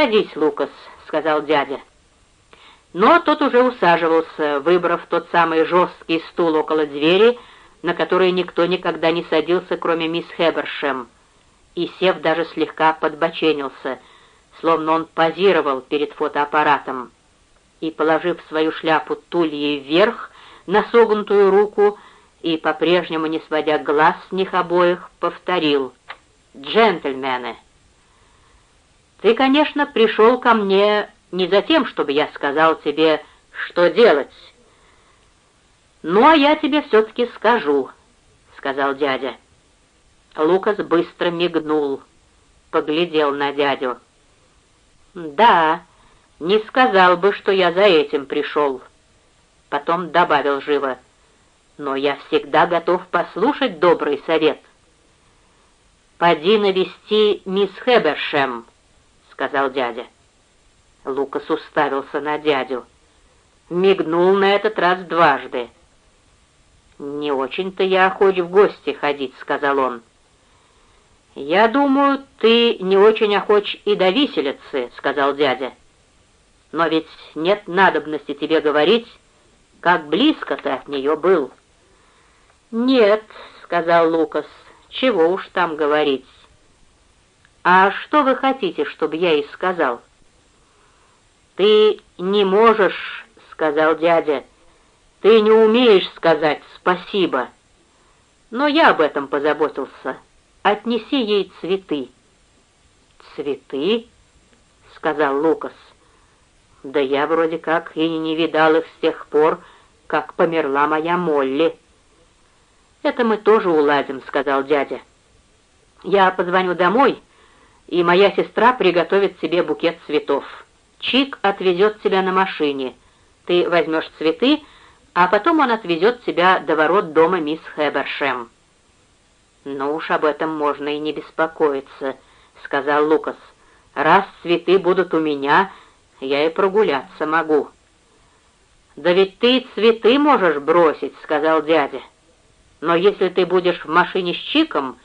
«Садись, Лукас», — сказал дядя. Но тот уже усаживался, выбрав тот самый жесткий стул около двери, на который никто никогда не садился, кроме мисс Хебершем, и, сев, даже слегка подбоченился, словно он позировал перед фотоаппаратом, и, положив свою шляпу тульей вверх на согнутую руку и, по-прежнему не сводя глаз с них обоих, повторил «Джентльмены!» Ты, конечно, пришел ко мне не за тем, чтобы я сказал тебе, что делать. Ну, а я тебе все-таки скажу, — сказал дядя. Лукас быстро мигнул, поглядел на дядю. «Да, не сказал бы, что я за этим пришел». Потом добавил живо, «но я всегда готов послушать добрый совет». «Поди навести мисс Хебершем», сказал дядя. Лукас уставился на дядю. Мигнул на этот раз дважды. «Не очень-то я охоч в гости ходить», — сказал он. «Я думаю, ты не очень охоч и до виселицы», — сказал дядя. «Но ведь нет надобности тебе говорить, как близко ты от нее был». «Нет», — сказал Лукас, — «чего уж там говорить». «А что вы хотите, чтобы я и сказал?» «Ты не можешь», — сказал дядя, — «ты не умеешь сказать спасибо». Но я об этом позаботился. Отнеси ей цветы. «Цветы?» — сказал Лукас. «Да я вроде как и не видал их с тех пор, как померла моя Молли». «Это мы тоже уладим», — сказал дядя. «Я позвоню домой» и моя сестра приготовит себе букет цветов. Чик отвезет тебя на машине. Ты возьмешь цветы, а потом он отвезет тебя до ворот дома мисс Хебершем». «Ну уж об этом можно и не беспокоиться», — сказал Лукас. «Раз цветы будут у меня, я и прогуляться могу». «Да ведь ты цветы можешь бросить», — сказал дядя. «Но если ты будешь в машине с Чиком,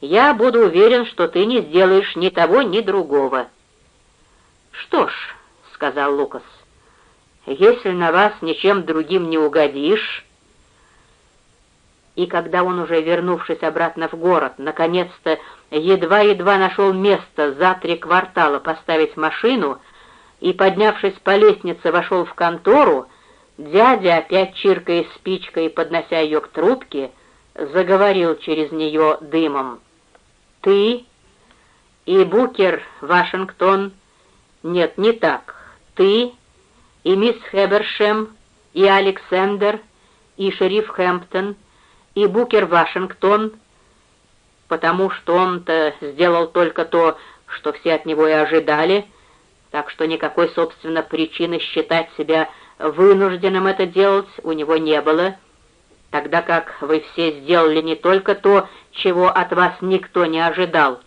я буду уверен, что ты не сделаешь ни того, ни другого». «Что ж», — сказал Лукас, — «если на вас ничем другим не угодишь...» И когда он, уже вернувшись обратно в город, наконец-то едва-едва нашел место за три квартала поставить машину и, поднявшись по лестнице, вошел в контору, дядя, опять чиркая спичкой поднося ее к трубке, заговорил через нее дымом. Ты и Букер Вашингтон... Нет, не так. Ты и мисс Хебершем, и Александр, и шериф Хэмптон, и Букер Вашингтон, потому что он-то сделал только то, что все от него и ожидали, так что никакой, собственно, причины считать себя вынужденным это делать у него не было, — тогда как вы все сделали не только то, чего от вас никто не ожидал,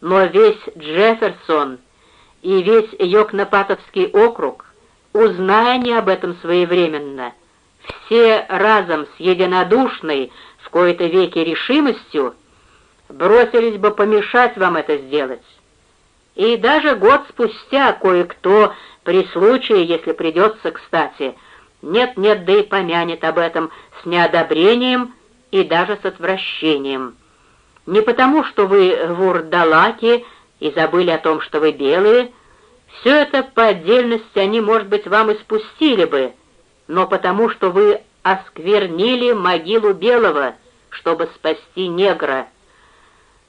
но весь Джефферсон и весь Йокнопатовский округ, узная не об этом своевременно, все разом с единодушной в кои-то веки решимостью бросились бы помешать вам это сделать. И даже год спустя кое-кто, при случае, если придется кстати, нет-нет, да и помянет об этом с неодобрением и даже с отвращением. Не потому, что вы вурдалаки и забыли о том, что вы белые, все это по отдельности они, может быть, вам и спустили бы, но потому, что вы осквернили могилу белого, чтобы спасти негра,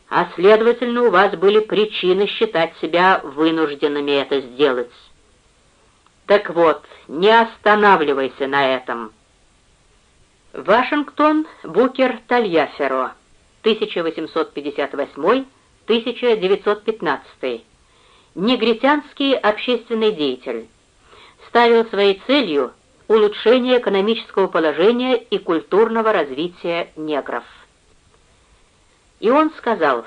а, следовательно, у вас были причины считать себя вынужденными это сделать. Так вот, не останавливайся на этом. Вашингтон, Букер, Тальяферо, 1858-1915. Негритянский общественный деятель. Ставил своей целью улучшение экономического положения и культурного развития негров. И он сказал,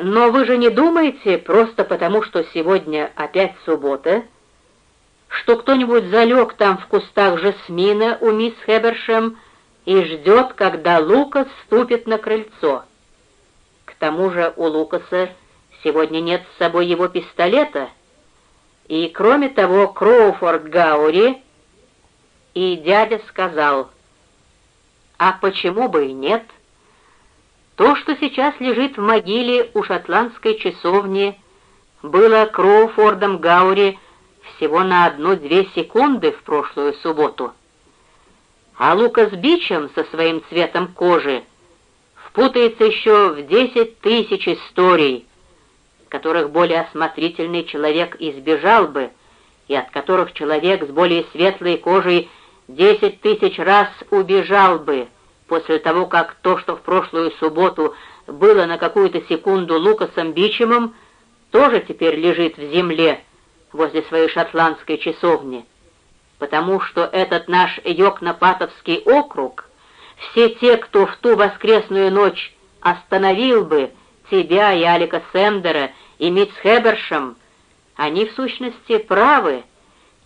«Но вы же не думаете, просто потому, что сегодня опять суббота, что кто-нибудь залег там в кустах жасмина у мисс Хебершем и ждет, когда Лукас ступит на крыльцо. К тому же у Лукаса сегодня нет с собой его пистолета, и, кроме того, Кроуфорд Гаури, и дядя сказал, а почему бы и нет? То, что сейчас лежит в могиле у шотландской часовни, было Кроуфордом Гаури всего на одну-две секунды в прошлую субботу. А Лукас Бичем со своим цветом кожи впутается еще в десять тысяч историй, которых более осмотрительный человек избежал бы, и от которых человек с более светлой кожей десять тысяч раз убежал бы, после того, как то, что в прошлую субботу было на какую-то секунду Лукасом Бичемом, тоже теперь лежит в земле возле своей шотландской часовни, потому что этот наш Йокнопатовский округ, все те, кто в ту воскресную ночь остановил бы тебя и Алика Сендера и Митц Хебершем, они в сущности правы,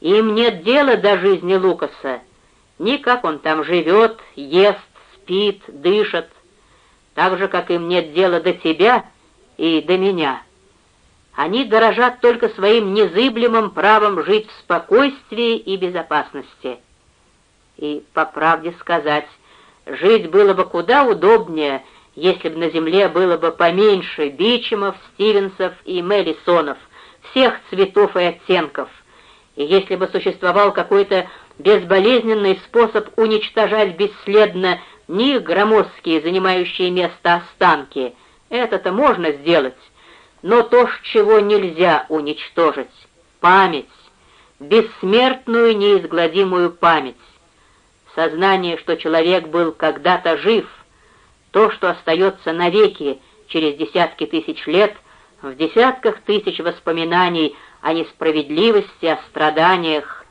им нет дела до жизни Лукаса, ни как он там живет, ест, спит, дышит, так же, как им нет дела до тебя и до меня». Они дорожат только своим незыблемым правом жить в спокойствии и безопасности. И, по правде сказать, жить было бы куда удобнее, если бы на земле было бы поменьше Бичемов, Стивенсов и Мелисонов, всех цветов и оттенков, и если бы существовал какой-то безболезненный способ уничтожать бесследно не громоздкие, занимающие место останки, это-то можно сделать, но то, чего нельзя уничтожить — память, бессмертную неизгладимую память. Сознание, что человек был когда-то жив, то, что остается навеки через десятки тысяч лет, в десятках тысяч воспоминаний о несправедливости, о страданиях.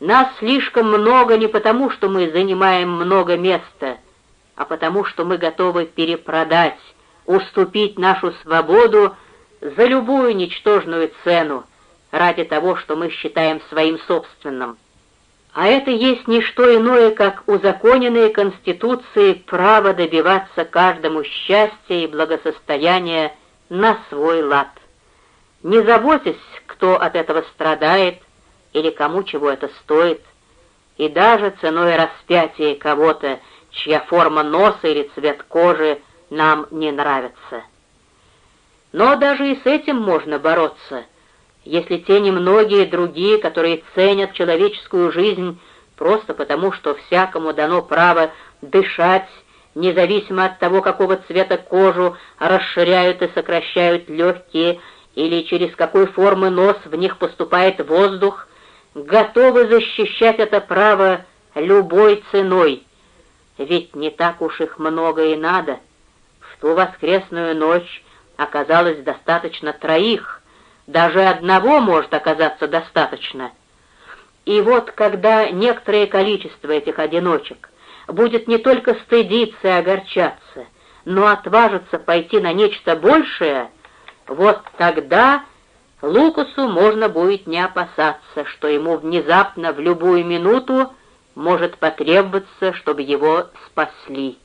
Нас слишком много не потому, что мы занимаем много места, а потому, что мы готовы перепродать, уступить нашу свободу за любую ничтожную цену ради того, что мы считаем своим собственным. А это есть не что иное, как узаконенные Конституцией право добиваться каждому счастья и благосостояния на свой лад. Не заботясь, кто от этого страдает или кому чего это стоит, и даже ценой распятия кого-то, чья форма носа или цвет кожи нам не нравится. Но даже и с этим можно бороться, если те немногие другие, которые ценят человеческую жизнь просто потому, что всякому дано право дышать, независимо от того, какого цвета кожу расширяют и сокращают легкие, или через какой формы нос в них поступает воздух, готовы защищать это право любой ценой. Ведь не так уж их много и надо — ту воскресную ночь оказалось достаточно троих, даже одного может оказаться достаточно. И вот когда некоторое количество этих одиночек будет не только стыдиться и огорчаться, но отважиться пойти на нечто большее, вот тогда Лукасу можно будет не опасаться, что ему внезапно в любую минуту может потребоваться, чтобы его спасли.